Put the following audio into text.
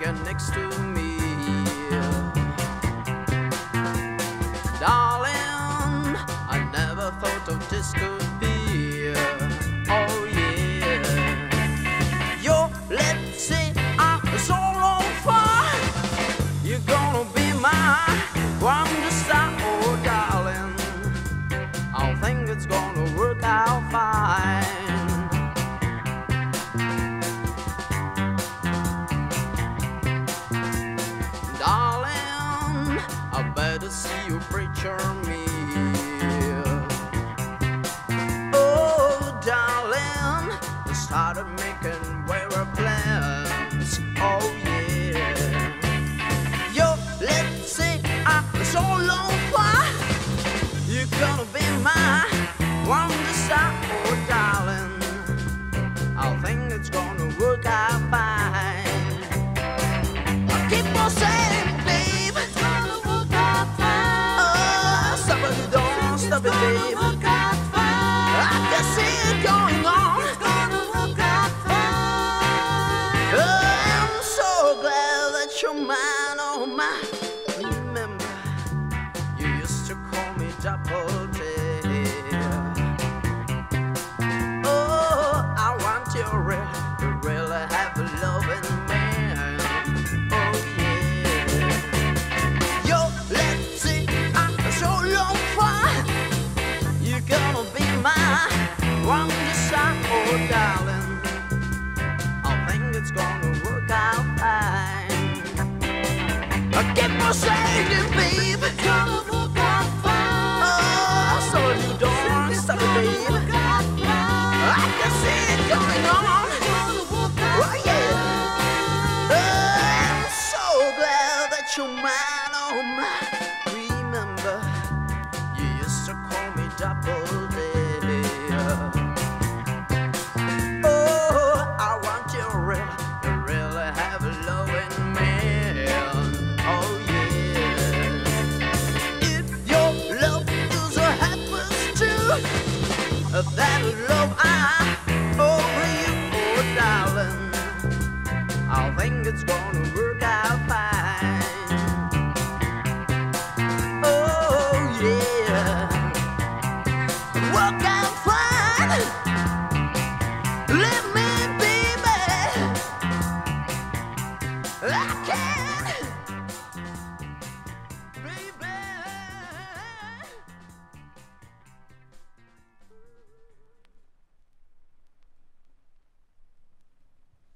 got next to me. You preacher me. Oh, darling, started making wearer plans. Oh, yeah. Stop it, babe. I can see it going on. It's gonna work out fine. Oh, I'm so glad that you're mine, oh my. Darling. I think it's gonna work out fine. I saying, baby, it's gonna work out fine. Oh, so you don't stop it, baby. I can see it going on. Oh yeah. Oh, I'm so glad that you're mine. that love I